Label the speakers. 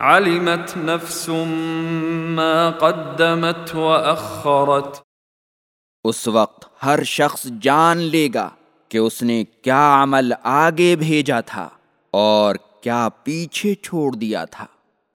Speaker 1: علمت نفس ما قدمت وأخرت۔
Speaker 2: اس وقت ہر شخص جان لے گا کہ اس نے کیا عمل آگے بھیجا تھا اور کیا پیچھے چھوڑ دیا تھا۔